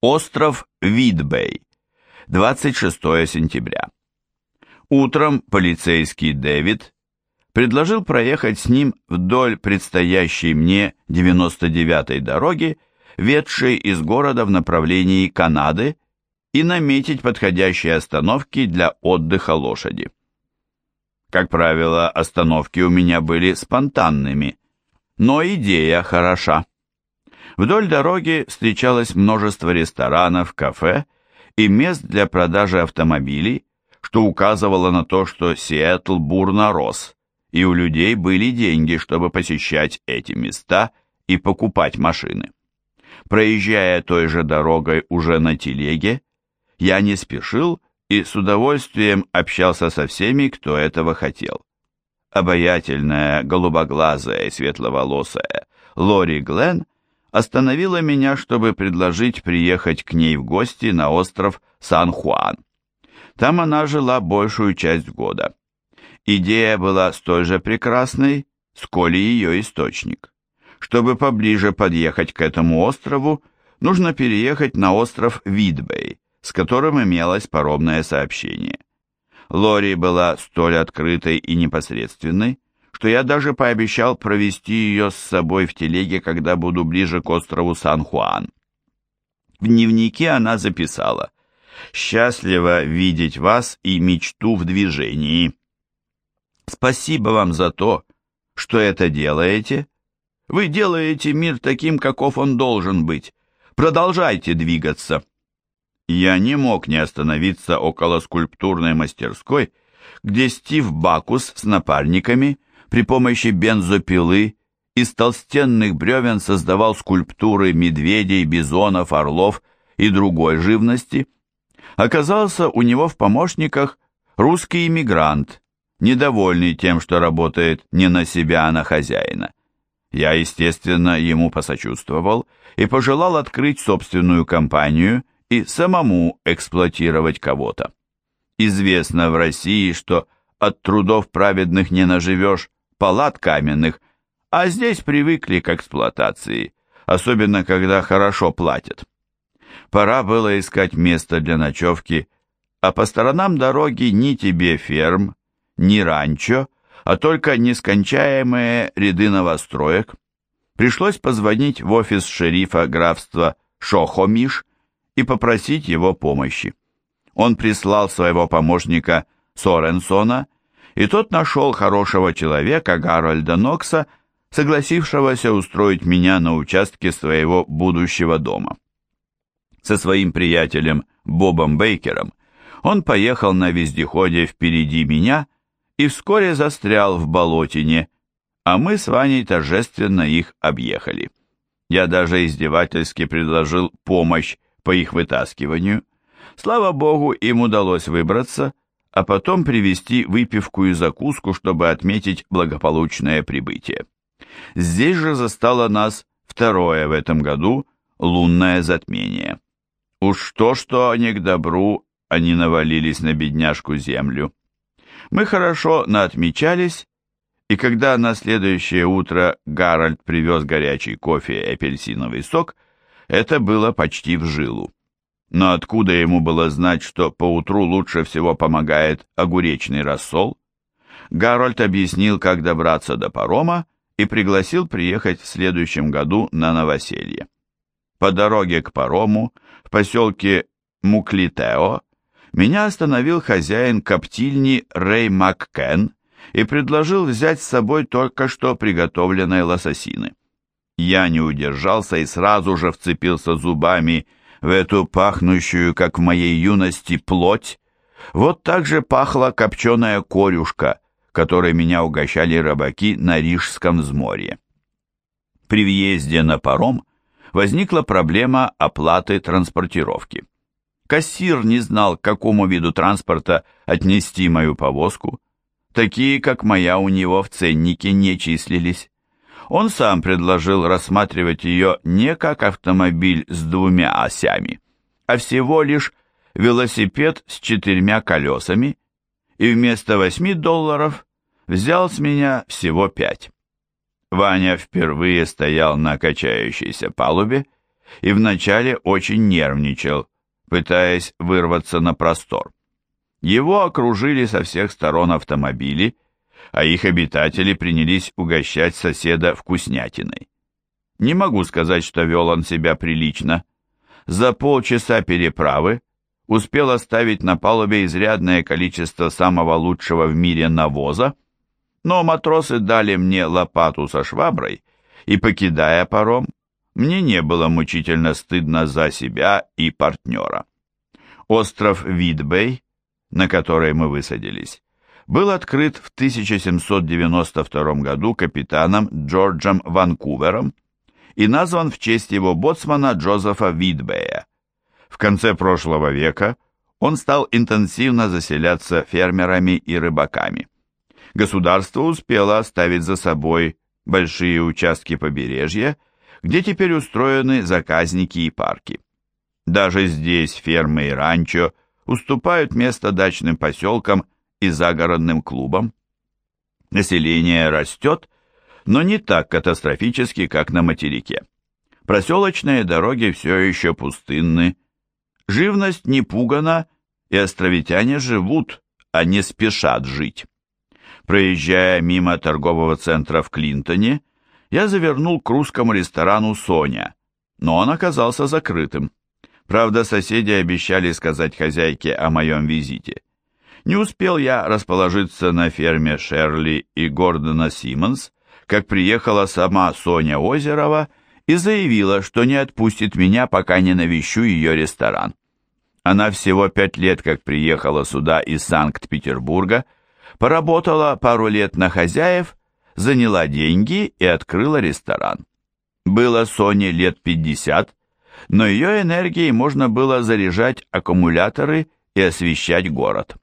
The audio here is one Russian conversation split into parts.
Остров Видбей. 26 сентября. Утром полицейский Дэвид предложил проехать с ним вдоль предстоящей мне 99-й дороги, ведшей из города в направлении Канады, и наметить подходящие остановки для отдыха лошади. Как правило, остановки у меня были спонтанными, но идея хороша. Вдоль дороги встречалось множество ресторанов, кафе и мест для продажи автомобилей, что указывало на то, что Сиэтл бурно рос, и у людей были деньги, чтобы посещать эти места и покупать машины. Проезжая той же дорогой уже на телеге, я не спешил и с удовольствием общался со всеми, кто этого хотел. Обаятельная, голубоглазая и светловолосая Лори Глен – остановила меня, чтобы предложить приехать к ней в гости на остров Сан-Хуан. Там она жила большую часть года. Идея была столь же прекрасной, сколь и ее источник. Чтобы поближе подъехать к этому острову, нужно переехать на остров Видбей, с которым имелось паромное сообщение. Лори была столь открытой и непосредственной, что я даже пообещал провести ее с собой в телеге, когда буду ближе к острову Сан-Хуан. В дневнике она записала «Счастливо видеть вас и мечту в движении. Спасибо вам за то, что это делаете. Вы делаете мир таким, каков он должен быть. Продолжайте двигаться». Я не мог не остановиться около скульптурной мастерской, где Стив Бакус с напарниками – при помощи бензопилы из толстенных бревен создавал скульптуры медведей, бизонов, орлов и другой живности. Оказался у него в помощниках русский иммигрант, недовольный тем, что работает не на себя, а на хозяина. Я, естественно, ему посочувствовал и пожелал открыть собственную компанию и самому эксплуатировать кого-то. Известно в России, что от трудов праведных не наживешь, палат каменных, а здесь привыкли к эксплуатации, особенно когда хорошо платят. Пора было искать место для ночевки, а по сторонам дороги ни тебе ферм, ни ранчо, а только нескончаемые ряды новостроек. Пришлось позвонить в офис шерифа графства Шохомиш и попросить его помощи. Он прислал своего помощника Соренсона и тот нашел хорошего человека, Гарольда Нокса, согласившегося устроить меня на участке своего будущего дома. Со своим приятелем Бобом Бейкером он поехал на вездеходе впереди меня и вскоре застрял в болотине, а мы с Ваней торжественно их объехали. Я даже издевательски предложил помощь по их вытаскиванию. Слава богу, им удалось выбраться, а потом привезти выпивку и закуску, чтобы отметить благополучное прибытие. Здесь же застало нас второе в этом году лунное затмение. Уж то-что не к добру они навалились на бедняжку землю. Мы хорошо наотмечались, и когда на следующее утро Гарольд привез горячий кофе и апельсиновый сок, это было почти в жилу. Но откуда ему было знать, что поутру лучше всего помогает огуречный рассол? Гарольд объяснил, как добраться до парома и пригласил приехать в следующем году на новоселье. По дороге к парому в поселке Муклитео меня остановил хозяин коптильни Рэй Маккен и предложил взять с собой только что приготовленные лососины. Я не удержался и сразу же вцепился зубами в эту пахнущую, как в моей юности, плоть, вот так же пахла копченая корюшка, которой меня угощали рыбаки на Рижском взморье. При въезде на паром возникла проблема оплаты транспортировки. Кассир не знал, к какому виду транспорта отнести мою повозку. Такие, как моя, у него в ценнике не числились. Он сам предложил рассматривать ее не как автомобиль с двумя осями, а всего лишь велосипед с четырьмя колесами, и вместо восьми долларов взял с меня всего пять. Ваня впервые стоял на качающейся палубе и вначале очень нервничал, пытаясь вырваться на простор. Его окружили со всех сторон автомобили, а их обитатели принялись угощать соседа вкуснятиной. Не могу сказать, что вел он себя прилично. За полчаса переправы успел оставить на палубе изрядное количество самого лучшего в мире навоза, но матросы дали мне лопату со шваброй, и, покидая паром, мне не было мучительно стыдно за себя и партнера. Остров Видбей, на который мы высадились, был открыт в 1792 году капитаном Джорджем Ванкувером и назван в честь его боцмана Джозефа Видбея. В конце прошлого века он стал интенсивно заселяться фермерами и рыбаками. Государство успело оставить за собой большие участки побережья, где теперь устроены заказники и парки. Даже здесь фермы и ранчо уступают место дачным поселкам и загородным клубам. Население растет, но не так катастрофически, как на материке. Проселочные дороги все еще пустынны, живность не пугана, и островитяне живут, а не спешат жить. Проезжая мимо торгового центра в Клинтоне, я завернул к русскому ресторану «Соня», но он оказался закрытым. Правда, соседи обещали сказать хозяйке о моем визите. Не успел я расположиться на ферме Шерли и Гордона Симмонс, как приехала сама Соня Озерова и заявила, что не отпустит меня, пока не навещу ее ресторан. Она всего пять лет как приехала сюда из Санкт-Петербурга, поработала пару лет на хозяев, заняла деньги и открыла ресторан. Было Соне лет 50, но ее энергией можно было заряжать аккумуляторы и освещать город.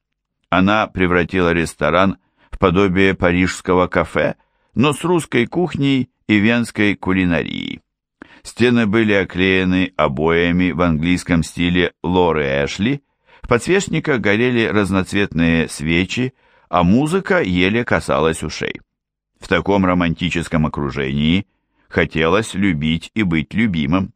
Она превратила ресторан в подобие парижского кафе, но с русской кухней и венской кулинарией. Стены были оклеены обоями в английском стиле Лоры Эшли, в подсвечниках горели разноцветные свечи, а музыка еле касалась ушей. В таком романтическом окружении хотелось любить и быть любимым.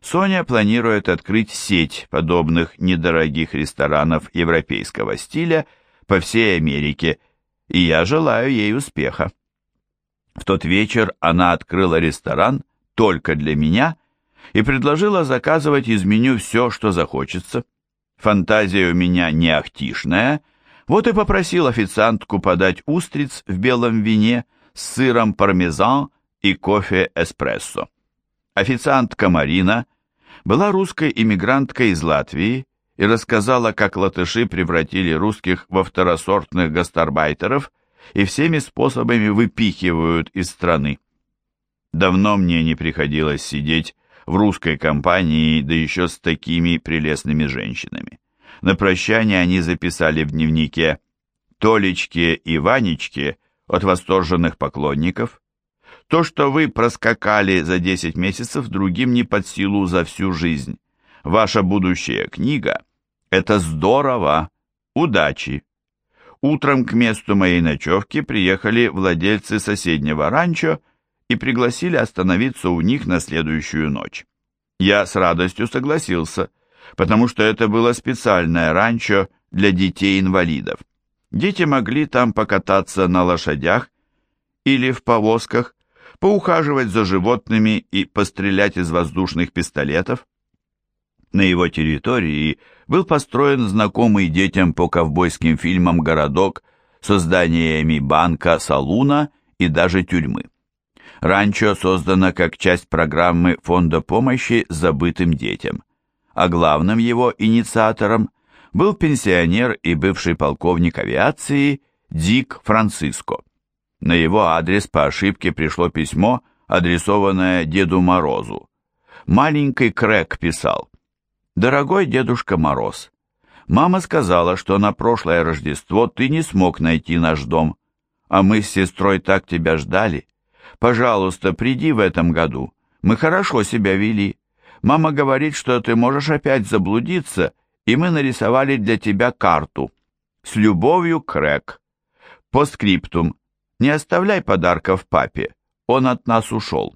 Соня планирует открыть сеть подобных недорогих ресторанов европейского стиля по всей Америке, и я желаю ей успеха. В тот вечер она открыла ресторан только для меня и предложила заказывать из меню все, что захочется. Фантазия у меня не ахтишная, вот и попросил официантку подать устриц в белом вине с сыром пармезан и кофе эспрессо. Официантка Марина была русской иммигранткой из Латвии и рассказала, как латыши превратили русских во второсортных гастарбайтеров и всеми способами выпихивают из страны. Давно мне не приходилось сидеть в русской компании, да еще с такими прелестными женщинами. На прощание они записали в дневнике «Толечке и Ванечке» от восторженных поклонников. То, что вы проскакали за 10 месяцев, другим не под силу за всю жизнь. Ваша будущая книга – это здорово! Удачи! Утром к месту моей ночевки приехали владельцы соседнего ранчо и пригласили остановиться у них на следующую ночь. Я с радостью согласился, потому что это было специальное ранчо для детей-инвалидов. Дети могли там покататься на лошадях или в повозках, поухаживать за животными и пострелять из воздушных пистолетов. На его территории был построен знакомый детям по ковбойским фильмам городок со зданиями банка, салуна и даже тюрьмы. Ранчо создано как часть программы Фонда помощи забытым детям, а главным его инициатором был пенсионер и бывший полковник авиации Дик Франциско. На его адрес по ошибке пришло письмо, адресованное Деду Морозу. Маленький Крэк писал «Дорогой Дедушка Мороз, мама сказала, что на прошлое Рождество ты не смог найти наш дом, а мы с сестрой так тебя ждали. Пожалуйста, приди в этом году. Мы хорошо себя вели. Мама говорит, что ты можешь опять заблудиться, и мы нарисовали для тебя карту. С любовью, Крэк. По скриптум. Не оставляй подарков папе. Он от нас ушел.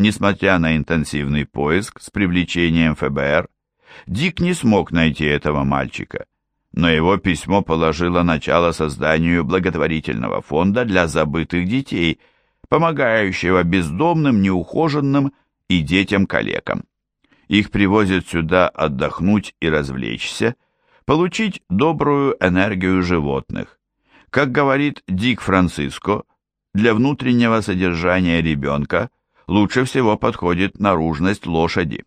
несмотря на интенсивный поиск с привлечением ФБР, Дик не смог найти этого мальчика, но его письмо положило начало созданию благотворительного фонда для забытых детей, помогающего бездомным, неухоженным и детям-калекам. Их привозят сюда отдохнуть и развлечься, получить добрую энергию животных. Как говорит Дик Франциско, для внутреннего содержания ребенка лучше всего подходит наружность лошади.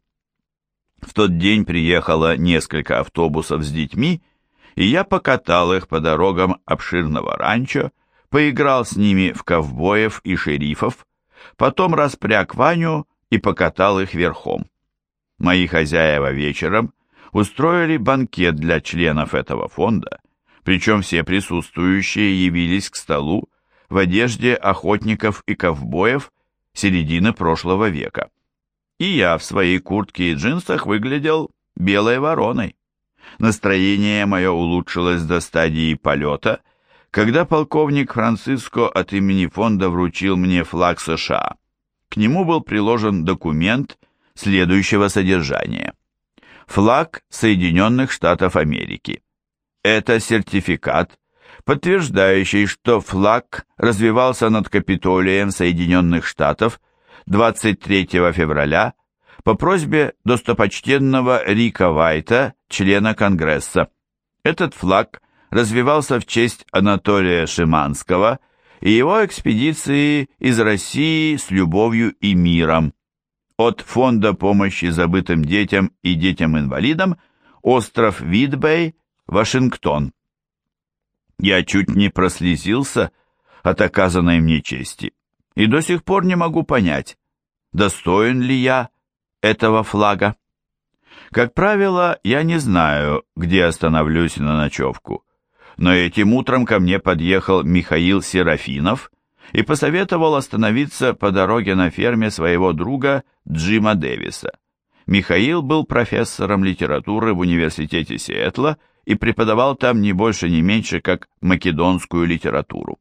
В тот день приехало несколько автобусов с детьми, и я покатал их по дорогам обширного ранчо, поиграл с ними в ковбоев и шерифов, потом распряг Ваню и покатал их верхом. Мои хозяева вечером устроили банкет для членов этого фонда, причем все присутствующие явились к столу в одежде охотников и ковбоев середины прошлого века и я в своей куртке и джинсах выглядел белой вороной. Настроение мое улучшилось до стадии полета, когда полковник Франциско от имени фонда вручил мне флаг США. К нему был приложен документ следующего содержания. Флаг Соединенных Штатов Америки. Это сертификат, подтверждающий, что флаг развивался над Капитолием Соединенных Штатов 23 февраля по просьбе достопочтенного Рика Вайта, члена Конгресса. Этот флаг развивался в честь Анатолия Шиманского и его экспедиции из России с любовью и миром. От Фонда помощи забытым детям и детям-инвалидам остров Витбей, Вашингтон. Я чуть не прослезился от оказанной мне чести и до сих пор не могу понять, достоин ли я этого флага. Как правило, я не знаю, где остановлюсь на ночевку, но этим утром ко мне подъехал Михаил Серафинов и посоветовал остановиться по дороге на ферме своего друга Джима Дэвиса. Михаил был профессором литературы в университете Сиэтла и преподавал там не больше, не меньше, как македонскую литературу.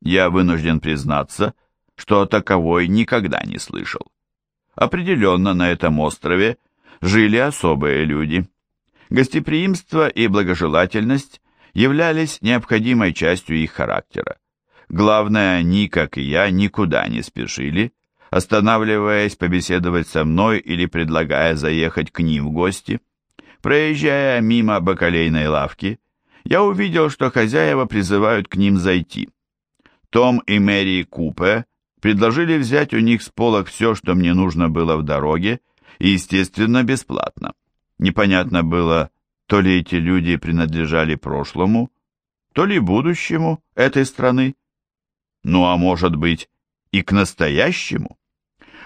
Я вынужден признаться, что таковой никогда не слышал. Определенно на этом острове жили особые люди. Гостеприимство и благожелательность являлись необходимой частью их характера. Главное, они, как и я, никуда не спешили, останавливаясь побеседовать со мной или предлагая заехать к ним в гости. Проезжая мимо бакалейной лавки, я увидел, что хозяева призывают к ним зайти. Том и Мэри Купе предложили взять у них с полок все, что мне нужно было в дороге, и, естественно, бесплатно. Непонятно было, то ли эти люди принадлежали прошлому, то ли будущему этой страны. Ну а может быть и к настоящему.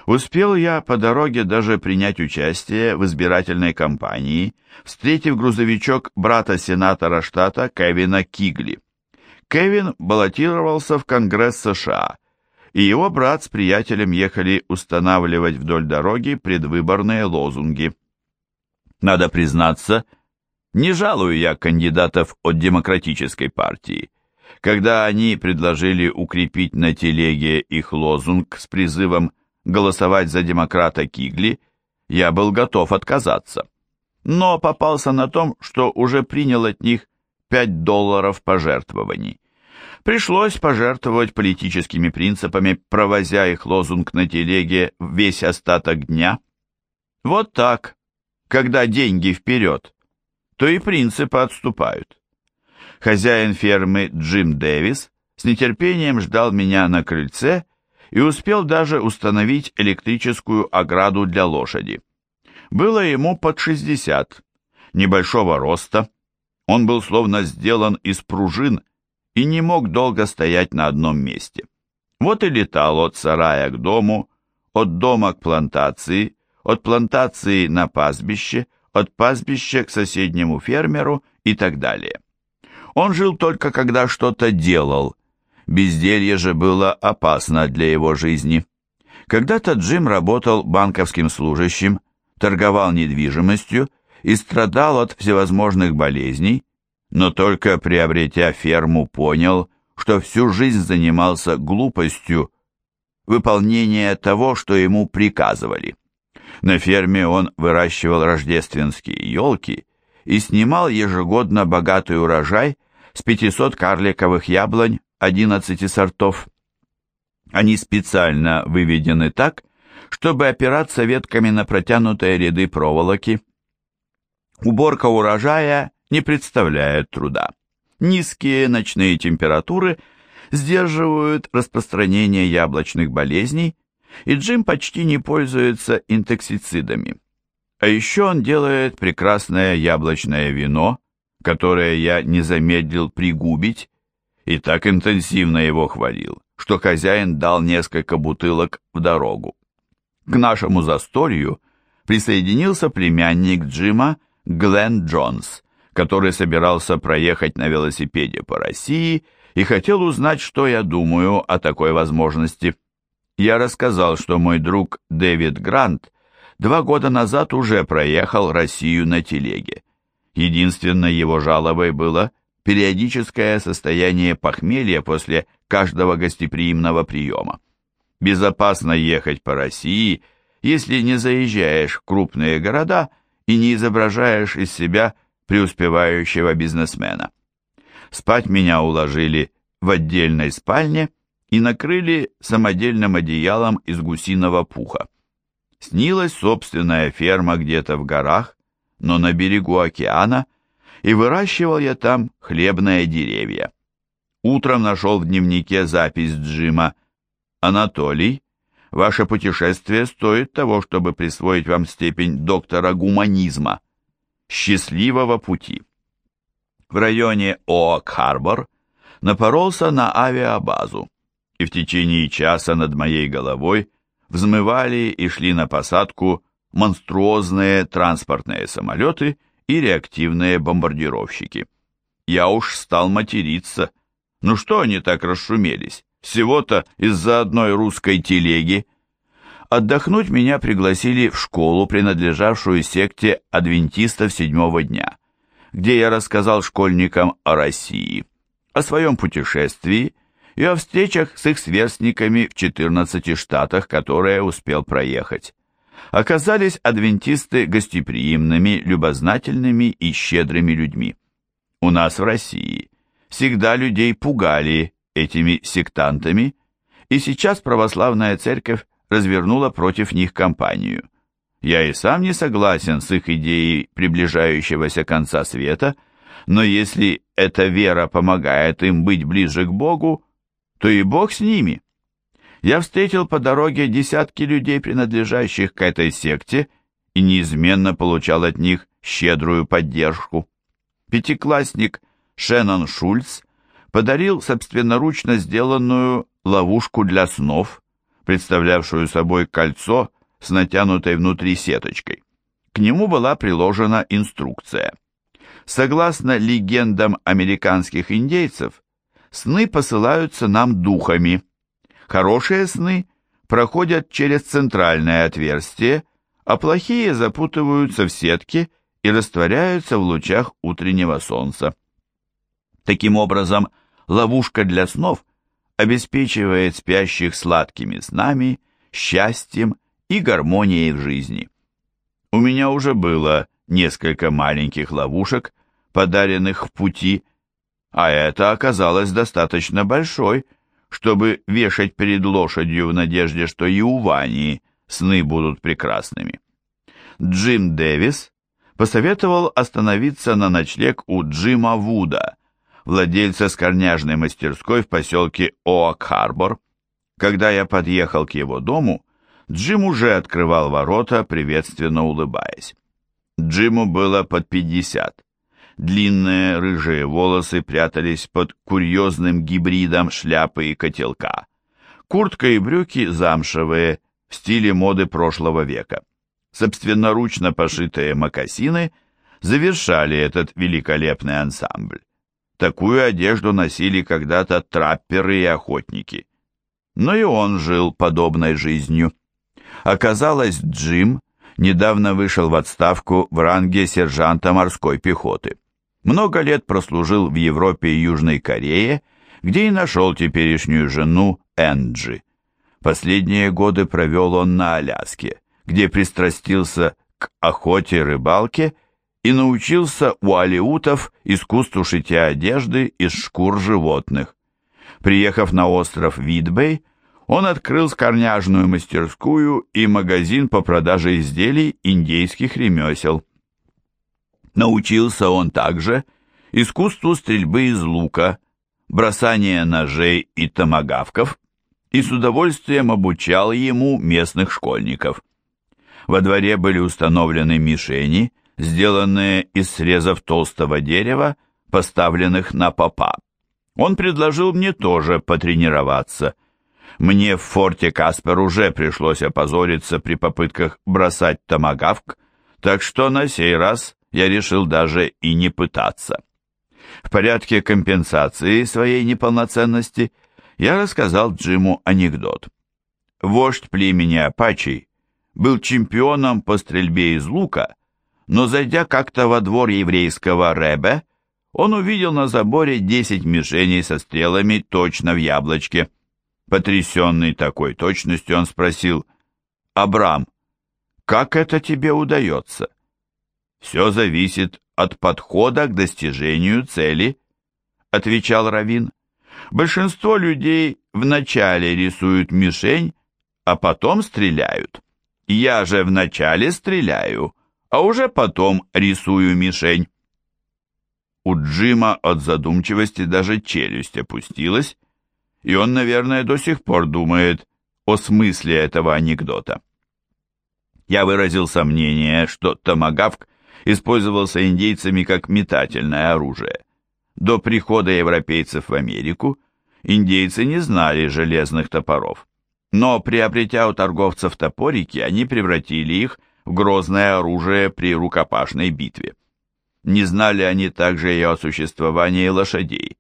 Успел я по дороге даже принять участие в избирательной кампании, встретив грузовичок брата сенатора штата Кевина Кигли. Кевин баллотировался в Конгресс США и его брат с приятелем ехали устанавливать вдоль дороги предвыборные лозунги. Надо признаться, не жалую я кандидатов от демократической партии. Когда они предложили укрепить на телеге их лозунг с призывом голосовать за демократа Кигли, я был готов отказаться. Но попался на том, что уже принял от них 5 долларов пожертвований. Пришлось пожертвовать политическими принципами, провозя их лозунг на телеге весь остаток дня. Вот так, когда деньги вперед, то и принципы отступают. Хозяин фермы Джим Дэвис с нетерпением ждал меня на крыльце и успел даже установить электрическую ограду для лошади. Было ему под 60, небольшого роста. Он был словно сделан из пружин и не мог долго стоять на одном месте. Вот и летал от сарая к дому, от дома к плантации, от плантации на пастбище, от пастбища к соседнему фермеру и так далее. Он жил только когда что-то делал. Безделье же было опасно для его жизни. Когда-то Джим работал банковским служащим, торговал недвижимостью и страдал от всевозможных болезней, но только приобретя ферму, понял, что всю жизнь занимался глупостью, выполнения того, что ему приказывали. На ферме он выращивал рождественские елки и снимал ежегодно богатый урожай с 500 карликовых яблонь 11 сортов. Они специально выведены так, чтобы опираться ветками на протянутые ряды проволоки. Уборка урожая не представляет труда. Низкие ночные температуры сдерживают распространение яблочных болезней, и Джим почти не пользуется интоксицидами. А еще он делает прекрасное яблочное вино, которое я не замедлил пригубить, и так интенсивно его хвалил, что хозяин дал несколько бутылок в дорогу. К нашему застолью присоединился племянник Джима Глен Джонс, который собирался проехать на велосипеде по России и хотел узнать, что я думаю о такой возможности. Я рассказал, что мой друг Дэвид Грант два года назад уже проехал Россию на телеге. Единственной его жалобой было периодическое состояние похмелья после каждого гостеприимного приема. Безопасно ехать по России, если не заезжаешь в крупные города и не изображаешь из себя преуспевающего бизнесмена. Спать меня уложили в отдельной спальне и накрыли самодельным одеялом из гусиного пуха. Снилась собственная ферма где-то в горах, но на берегу океана, и выращивал я там хлебные деревья. Утром нашел в дневнике запись Джима «Анатолий, ваше путешествие стоит того, чтобы присвоить вам степень доктора гуманизма. Счастливого пути!» В районе Оак-Харбор напоролся на авиабазу, и в течение часа над моей головой взмывали и шли на посадку монструозные транспортные самолеты и реактивные бомбардировщики. Я уж стал материться. Ну что они так расшумелись? Всего-то из-за одной русской телеги. Отдохнуть меня пригласили в школу, принадлежавшую секте адвентистов седьмого дня, где я рассказал школьникам о России, о своем путешествии и о встречах с их сверстниками в 14 штатах, которые успел проехать оказались адвентисты гостеприимными, любознательными и щедрыми людьми. У нас в России всегда людей пугали этими сектантами, и сейчас православная церковь развернула против них кампанию. Я и сам не согласен с их идеей приближающегося конца света, но если эта вера помогает им быть ближе к Богу, то и Бог с ними я встретил по дороге десятки людей, принадлежащих к этой секте, и неизменно получал от них щедрую поддержку. Пятиклассник Шеннон Шульц подарил собственноручно сделанную ловушку для снов, представлявшую собой кольцо с натянутой внутри сеточкой. К нему была приложена инструкция. Согласно легендам американских индейцев, сны посылаются нам духами – Хорошие сны проходят через центральное отверстие, а плохие запутываются в сетке и растворяются в лучах утреннего солнца. Таким образом, ловушка для снов обеспечивает спящих сладкими снами, счастьем и гармонией в жизни. У меня уже было несколько маленьких ловушек, подаренных в пути, а это оказалось достаточно большой, чтобы вешать перед лошадью в надежде, что и у Вани сны будут прекрасными. Джим Дэвис посоветовал остановиться на ночлег у Джима Вуда, владельца скорняжной мастерской в поселке Оак-Харбор. Когда я подъехал к его дому, Джим уже открывал ворота, приветственно улыбаясь. Джиму было под пятьдесят. Длинные рыжие волосы прятались под курьезным гибридом шляпы и котелка. Куртка и брюки замшевые, в стиле моды прошлого века. Собственноручно пошитые мокасины завершали этот великолепный ансамбль. Такую одежду носили когда-то трапперы и охотники. Но и он жил подобной жизнью. Оказалось, Джим недавно вышел в отставку в ранге сержанта морской пехоты много лет прослужил в Европе и Южной Корее, где и нашел теперешнюю жену Энджи. Последние годы провел он на Аляске, где пристрастился к охоте, рыбалке и научился у алиутов искусству шитья одежды из шкур животных. Приехав на остров Видбей, он открыл скорняжную мастерскую и магазин по продаже изделий индейских ремесел. Научился он также искусству стрельбы из лука, бросания ножей и томагавков и с удовольствием обучал ему местных школьников. Во дворе были установлены мишени, сделанные из срезов толстого дерева, поставленных на попа. Он предложил мне тоже потренироваться. Мне в форте Каспер уже пришлось опозориться при попытках бросать томагавк, так что на сей раз я решил даже и не пытаться. В порядке компенсации своей неполноценности я рассказал Джиму анекдот. Вождь племени Апачей был чемпионом по стрельбе из лука, но зайдя как-то во двор еврейского Ребе, он увидел на заборе десять мишеней со стрелами точно в яблочке. Потрясенный такой точностью, он спросил, «Абрам, как это тебе удается?» «Все зависит от подхода к достижению цели», — отвечал Равин. «Большинство людей вначале рисуют мишень, а потом стреляют. Я же вначале стреляю, а уже потом рисую мишень». У Джима от задумчивости даже челюсть опустилась, и он, наверное, до сих пор думает о смысле этого анекдота. Я выразил сомнение, что томагавк использовался индейцами как метательное оружие. До прихода европейцев в Америку индейцы не знали железных топоров, но приобретя у торговцев топорики, они превратили их в грозное оружие при рукопашной битве. Не знали они также и о существовании лошадей.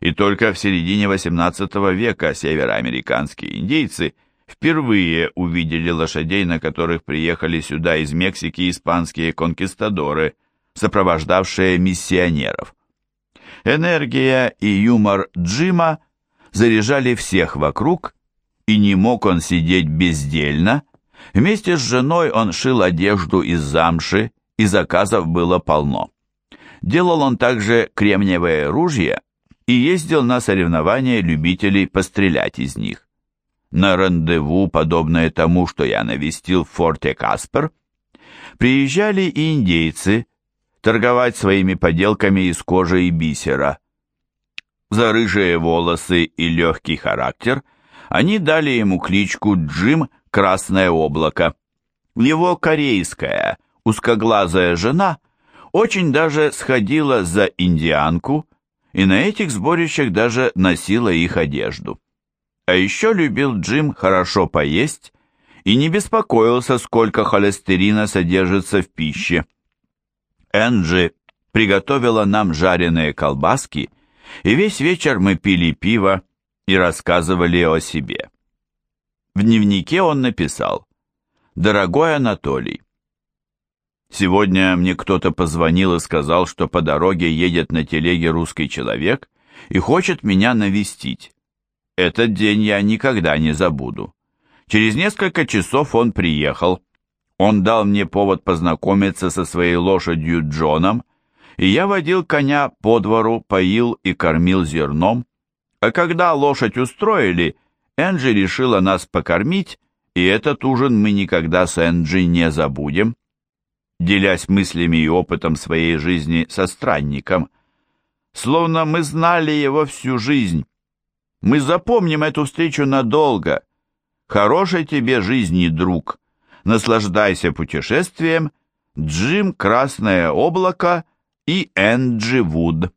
И только в середине XVIII века североамериканские индейцы впервые увидели лошадей, на которых приехали сюда из Мексики испанские конкистадоры, сопровождавшие миссионеров. Энергия и юмор Джима заряжали всех вокруг, и не мог он сидеть бездельно. Вместе с женой он шил одежду из замши, и заказов было полно. Делал он также кремниевые ружья и ездил на соревнования любителей пострелять из них. На рандеву, подобное тому, что я навестил в форте Каспер, приезжали и индейцы торговать своими поделками из кожи и бисера. За рыжие волосы и легкий характер они дали ему кличку Джим Красное Облако. Его корейская, узкоглазая жена очень даже сходила за индианку и на этих сборищах даже носила их одежду. А еще любил Джим хорошо поесть и не беспокоился, сколько холестерина содержится в пище. Энджи приготовила нам жареные колбаски, и весь вечер мы пили пиво и рассказывали о себе. В дневнике он написал «Дорогой Анатолий, Сегодня мне кто-то позвонил и сказал, что по дороге едет на телеге русский человек и хочет меня навестить. Этот день я никогда не забуду. Через несколько часов он приехал. Он дал мне повод познакомиться со своей лошадью Джоном, и я водил коня по двору, поил и кормил зерном. А когда лошадь устроили, Энджи решила нас покормить, и этот ужин мы никогда с Энджи не забудем делясь мыслями и опытом своей жизни со странником. Словно мы знали его всю жизнь. Мы запомним эту встречу надолго. Хорошей тебе жизни, друг. Наслаждайся путешествием. Джим Красное Облако и Энджи Вуд.